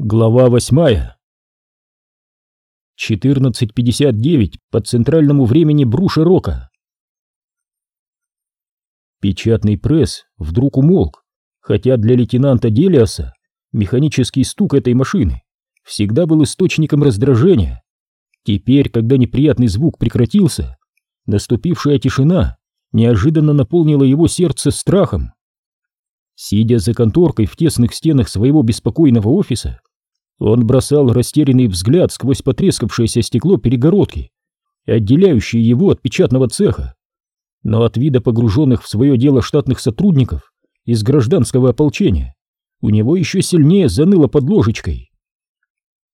Глава восьмая 14.59 по центральному времени Бруша-Рока. Печатный пресс вдруг умолк, хотя для лейтенанта Делиаса механический стук этой машины всегда был источником раздражения. Теперь, когда неприятный звук прекратился, наступившая тишина неожиданно наполнила его сердце страхом. Сидя за конторкой в тесных стенах своего беспокойного офиса, он бросал растерянный взгляд сквозь потрескавшееся стекло перегородки, отделяющее его от печатного цеха. Но от вида погруженных в свое дело штатных сотрудников из гражданского ополчения у него еще сильнее заныло под ложечкой.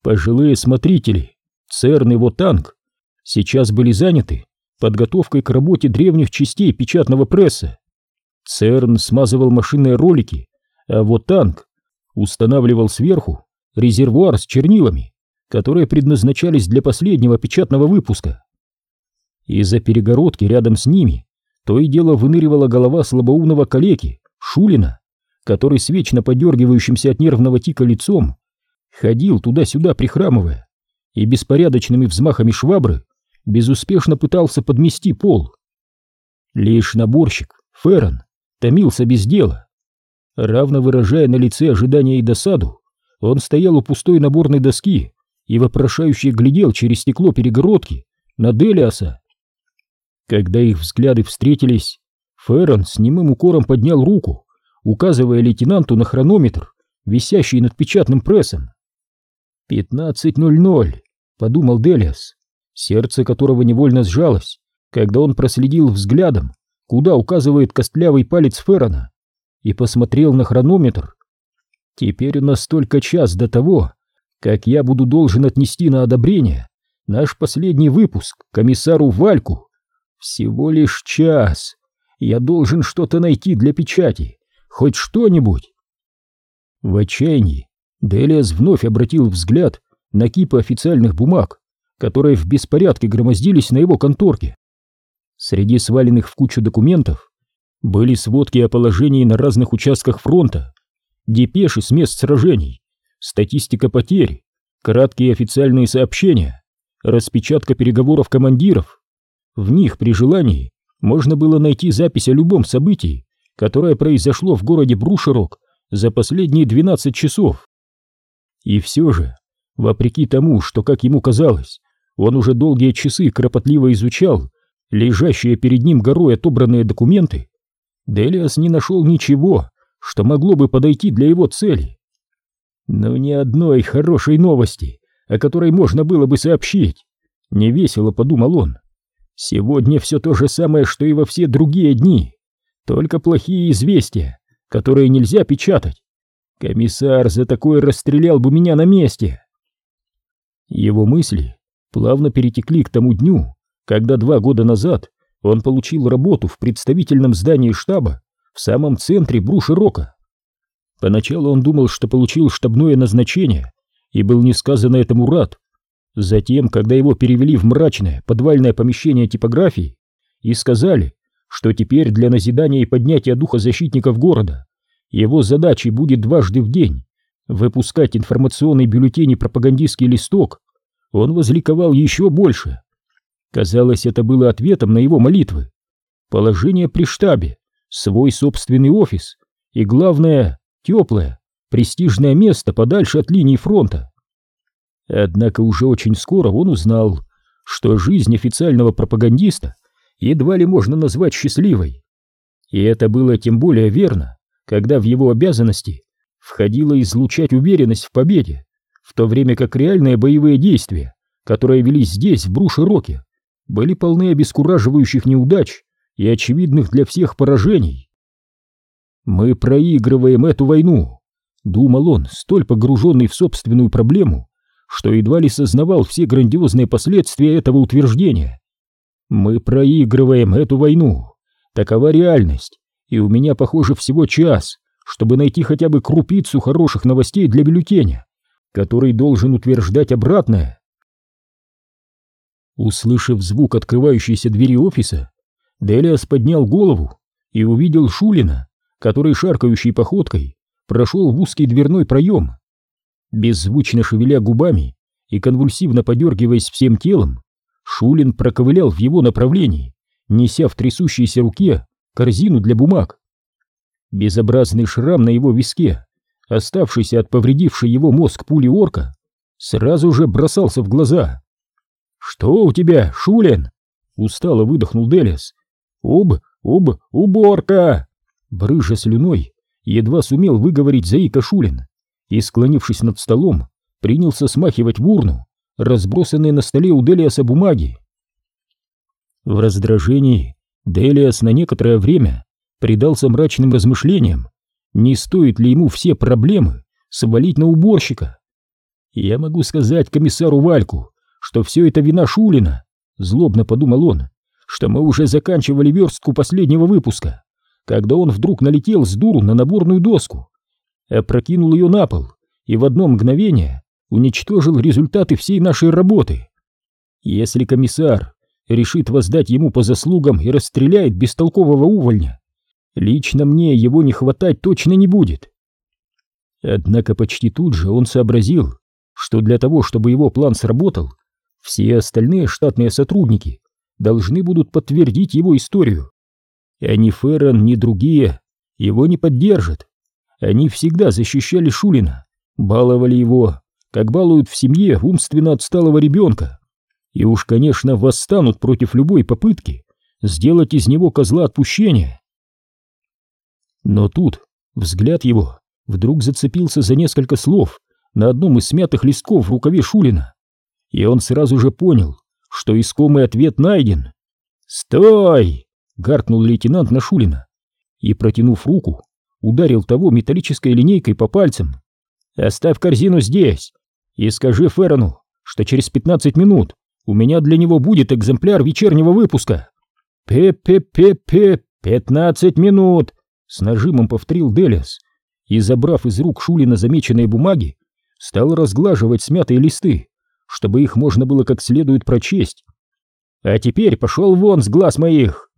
Пожилые смотрители, ЦЕРН его танк сейчас были заняты подготовкой к работе древних частей печатного пресса. ЦЕРН смазывал машинные ролики, а вот танк устанавливал сверху резервуар с чернилами, которые предназначались для последнего печатного выпуска. Из-за перегородки рядом с ними то и дело выныривала голова слабоумного калеки, Шулина, который с вечно подергивающимся от нервного тика лицом ходил туда-сюда прихрамывая и беспорядочными взмахами швабры безуспешно пытался подмести пол. Лишь наборщик, Феррон, томился без дела, равно выражая на лице ожидание и досаду, он стоял у пустой наборной доски и вопрошающе глядел через стекло перегородки на Делиаса. Когда их взгляды встретились, Феррон с немым укором поднял руку, указывая лейтенанту на хронометр, висящий над печатным прессом. «Пятнадцать ноль ноль», — подумал Делиас, сердце которого невольно сжалось, когда он проследил взглядом, куда указывает костлявый палец Феррона, и посмотрел на хронометр, Теперь у нас только час до того, как я буду должен отнести на одобрение наш последний выпуск комиссару Вальку. Всего лишь час. Я должен что-то найти для печати, хоть что-нибудь. В отчаянии Делиас вновь обратил взгляд на кипы официальных бумаг, которые в беспорядке громоздились на его конторке. Среди сваленных в кучу документов были сводки о положении на разных участках фронта, депеши с мест сражений, статистика потерь, краткие официальные сообщения, распечатка переговоров командиров. В них при желании можно было найти запись о любом событии, которое произошло в городе Брушерок за последние 12 часов. И все же, вопреки тому, что, как ему казалось, он уже долгие часы кропотливо изучал лежащие перед ним горой отобранные документы, Делиас не нашел ничего, что могло бы подойти для его цели. Но ни одной хорошей новости, о которой можно было бы сообщить. Невесело подумал он. Сегодня все то же самое, что и во все другие дни. Только плохие известия, которые нельзя печатать. Комиссар за такое расстрелял бы меня на месте. Его мысли плавно перетекли к тому дню, когда два года назад он получил работу в представительном здании штаба в самом центре Бруши-Рока. Поначалу он думал, что получил штабное назначение и был несказанно этому рад. Затем, когда его перевели в мрачное подвальное помещение типографии и сказали, что теперь для назидания и поднятия духа защитников города его задачей будет дважды в день выпускать информационный бюллетень и пропагандистский листок, он возликовал еще больше. Казалось, это было ответом на его молитвы. Положение при штабе свой собственный офис и, главное, теплое, престижное место подальше от линии фронта. Однако уже очень скоро он узнал, что жизнь официального пропагандиста едва ли можно назвать счастливой. И это было тем более верно, когда в его обязанности входило излучать уверенность в победе, в то время как реальные боевые действия, которые велись здесь, в Бруше-Роке, были полны обескураживающих неудач и очевидных для всех поражений. «Мы проигрываем эту войну», — думал он, столь погруженный в собственную проблему, что едва ли сознавал все грандиозные последствия этого утверждения. «Мы проигрываем эту войну. Такова реальность, и у меня, похоже, всего час, чтобы найти хотя бы крупицу хороших новостей для бюллетеня, который должен утверждать обратное». Услышав звук открывающейся двери офиса, Делиас поднял голову и увидел Шулина, который шаркающей походкой прошел в узкий дверной проем. Беззвучно шевеля губами и конвульсивно подергиваясь всем телом, Шулин проковылял в его направлении, неся в трясущейся руке корзину для бумаг. Безобразный шрам на его виске, оставшийся от повредившей его мозг пули орка, сразу же бросался в глаза. «Что у тебя, Шулин?» — устало выдохнул Делис. «Об, об, уборка!» Брыжа слюной, едва сумел выговорить Заика Шулин и, склонившись над столом, принялся смахивать в урну разбросанные на столе у Делиаса бумаги. В раздражении Делиас на некоторое время предался мрачным размышлениям, не стоит ли ему все проблемы свалить на уборщика. Я могу сказать комиссару Вальку, что все это вина Шулина, злобно подумал он, что мы уже заканчивали верстку последнего выпуска, когда он вдруг налетел с дуру на наборную доску, опрокинул ее на пол и в одно мгновение уничтожил результаты всей нашей работы. Если комиссар решит воздать ему по заслугам и расстреляет бестолкового увольня, лично мне его не хватать точно не будет. Однако почти тут же он сообразил, что для того, чтобы его план сработал, все остальные штатные сотрудники должны будут подтвердить его историю. А ни Феррон, ни другие его не поддержат. Они всегда защищали Шулина, баловали его, как балуют в семье умственно отсталого ребенка, и уж, конечно, восстанут против любой попытки сделать из него козла отпущения. Но тут взгляд его вдруг зацепился за несколько слов на одном из смятых листков в рукаве Шулина, и он сразу же понял, что искомый ответ найден. «Стой!» — гаркнул лейтенант на Шулина и, протянув руку, ударил того металлической линейкой по пальцам. «Оставь корзину здесь, и скажи Феррону, что через 15 минут у меня для него будет экземпляр вечернего выпуска. Пе-пе-пе-пе, 15 минут, с нажимом повторил Делис и, забрав из рук Шулина замеченные бумаги, стал разглаживать смятые листы, чтобы их можно было как следует прочесть. А теперь пошел вон с глаз моих.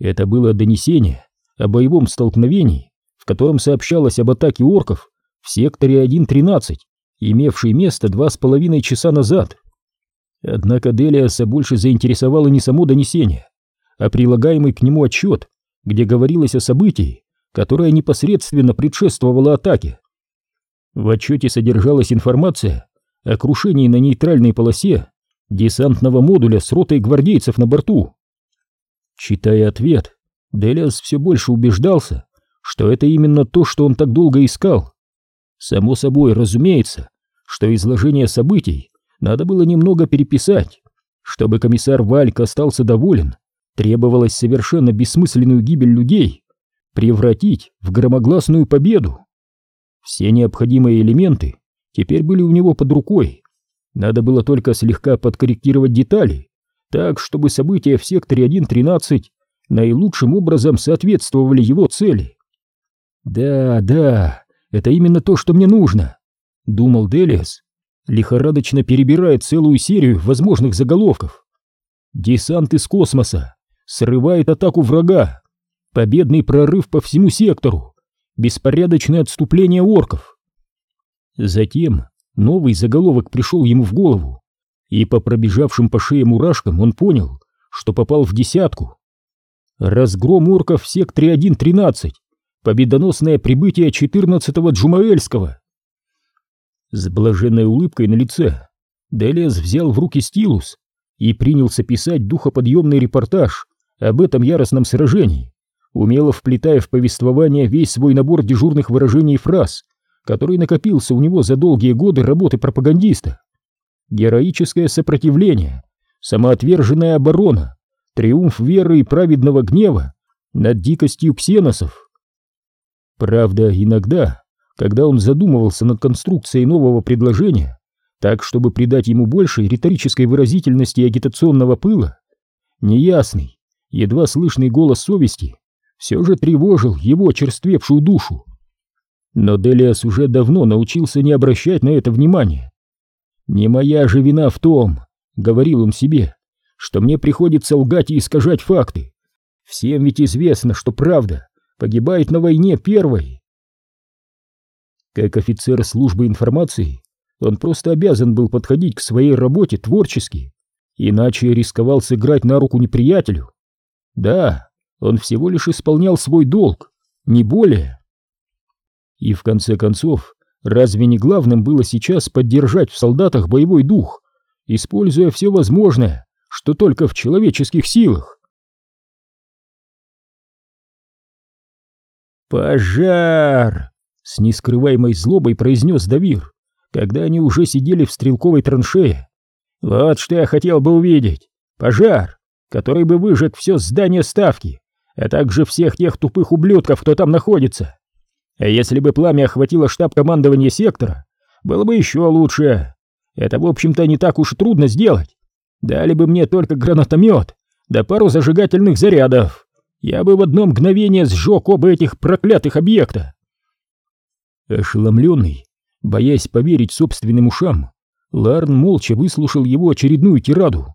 Это было донесение о боевом столкновении, в котором сообщалось об атаке орков в секторе 1.13, имевший место два с половиной часа назад. Однако Делиаса больше заинтересовало не само донесение, а прилагаемый к нему отчет, где говорилось о событии, которое непосредственно предшествовало атаке. В отчете содержалась информация о крушении на нейтральной полосе десантного модуля с ротой гвардейцев на борту. Читая ответ, Делиас все больше убеждался, что это именно то, что он так долго искал. Само собой, разумеется, что изложение событий надо было немного переписать. Чтобы комиссар Вальк остался доволен, требовалось совершенно бессмысленную гибель людей превратить в громогласную победу. Все необходимые элементы теперь были у него под рукой. Надо было только слегка подкорректировать детали, так, чтобы события в секторе 1.13 наилучшим образом соответствовали его цели. Да, да, это именно то, что мне нужно, думал Делиас, лихорадочно перебирая целую серию возможных заголовков. Десант из космоса срывает атаку врага, победный прорыв по всему сектору, беспорядочное отступление орков. Затем новый заголовок пришел ему в голову, и по пробежавшим по шее мурашкам он понял, что попал в десятку. Разгром орков в секторе 1.13 победоносное прибытие 14-го Джумаэльского. С блаженной улыбкой на лице Делес взял в руки стилус и принялся писать духоподъемный репортаж об этом яростном сражении, умело вплетая в повествование весь свой набор дежурных выражений и фраз, который накопился у него за долгие годы работы пропагандиста. Героическое сопротивление, самоотверженная оборона, триумф веры и праведного гнева над дикостью ксеносов. Правда, иногда, когда он задумывался над конструкцией нового предложения, так, чтобы придать ему больше риторической выразительности и агитационного пыла, неясный, едва слышный голос совести все же тревожил его черствевшую душу. Но Делиас уже давно научился не обращать на это внимания. «Не моя же вина в том», — говорил он себе, — «что мне приходится лгать и искажать факты. Всем ведь известно, что правда погибает на войне первой. Как офицер службы информации, он просто обязан был подходить к своей работе творчески, иначе рисковал сыграть на руку неприятелю. Да, он всего лишь исполнял свой долг, не более. И в конце концов, разве не главным было сейчас поддержать в солдатах боевой дух, используя все возможное, что только в человеческих силах? «Пожар!» — с нескрываемой злобой произнес Давир, когда они уже сидели в стрелковой траншее. «Вот что я хотел бы увидеть! Пожар, который бы выжег все здание ставки, а также всех тех тупых ублюдков, кто там находится. А если бы пламя охватило штаб командования сектора, было бы еще лучше. Это, в общем-то, не так уж трудно сделать. Дали бы мне только гранатомет, да пару зажигательных зарядов. Я бы в одно мгновение сжег оба этих проклятых объекта. Ошеломленный, боясь поверить собственным ушам, Ларн молча выслушал его очередную тираду.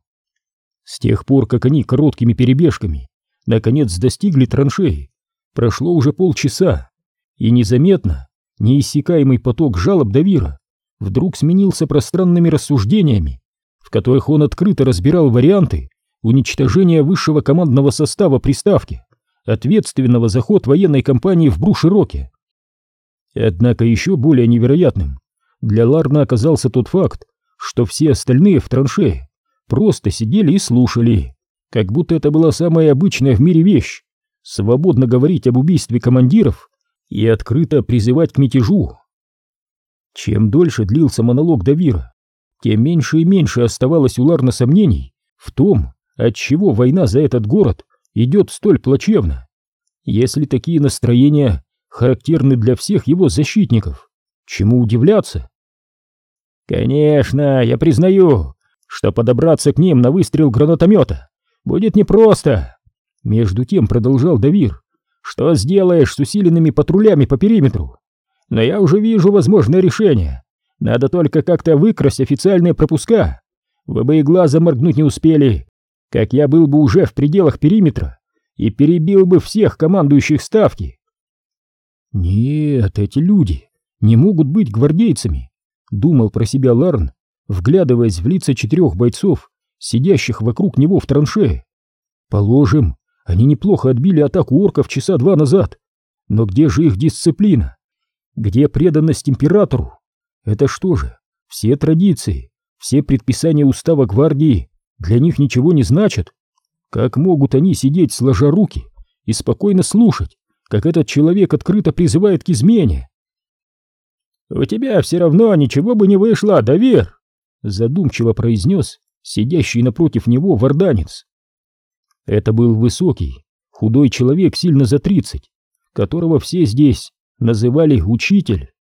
С тех пор, как они короткими перебежками наконец достигли траншеи, прошло уже полчаса, и незаметно неиссякаемый поток жалоб Давира вдруг сменился пространными рассуждениями, в которых он открыто разбирал варианты уничтожения высшего командного состава приставки, ответственного за ход военной кампании в Брушироке. Однако еще более невероятным для Ларна оказался тот факт, что все остальные в траншее просто сидели и слушали, как будто это была самая обычная в мире вещь, свободно говорить об убийстве командиров и открыто призывать к мятежу. Чем дольше длился монолог Давира, тем меньше и меньше оставалось у Ларна сомнений в том, отчего война за этот город идет столь плачевно. Если такие настроения характерны для всех его защитников, чему удивляться? Конечно, я признаю, что подобраться к ним на выстрел гранатомета будет непросто. Между тем продолжал Давир, что сделаешь с усиленными патрулями по периметру? Но я уже вижу возможное решение. Надо только как-то выкрасть официальные пропуска. Вы бы и глаза моргнуть не успели, как я был бы уже в пределах периметра и перебил бы всех командующих ставки. Нет, эти люди не могут быть гвардейцами, думал про себя Ларн, вглядываясь в лица четырех бойцов, сидящих вокруг него в траншее. Положим, они неплохо отбили атаку орков часа два назад. Но где же их дисциплина? Где преданность императору? Это что же, все традиции, все предписания устава гвардии для них ничего не значат? Как могут они сидеть сложа руки и спокойно слушать, как этот человек открыто призывает к измене? «У тебя все равно ничего бы не вышло, Давир!» задумчиво произнес сидящий напротив него варданец. Это был высокий, худой человек сильно за тридцать, которого все здесь называли учитель.